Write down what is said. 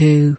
to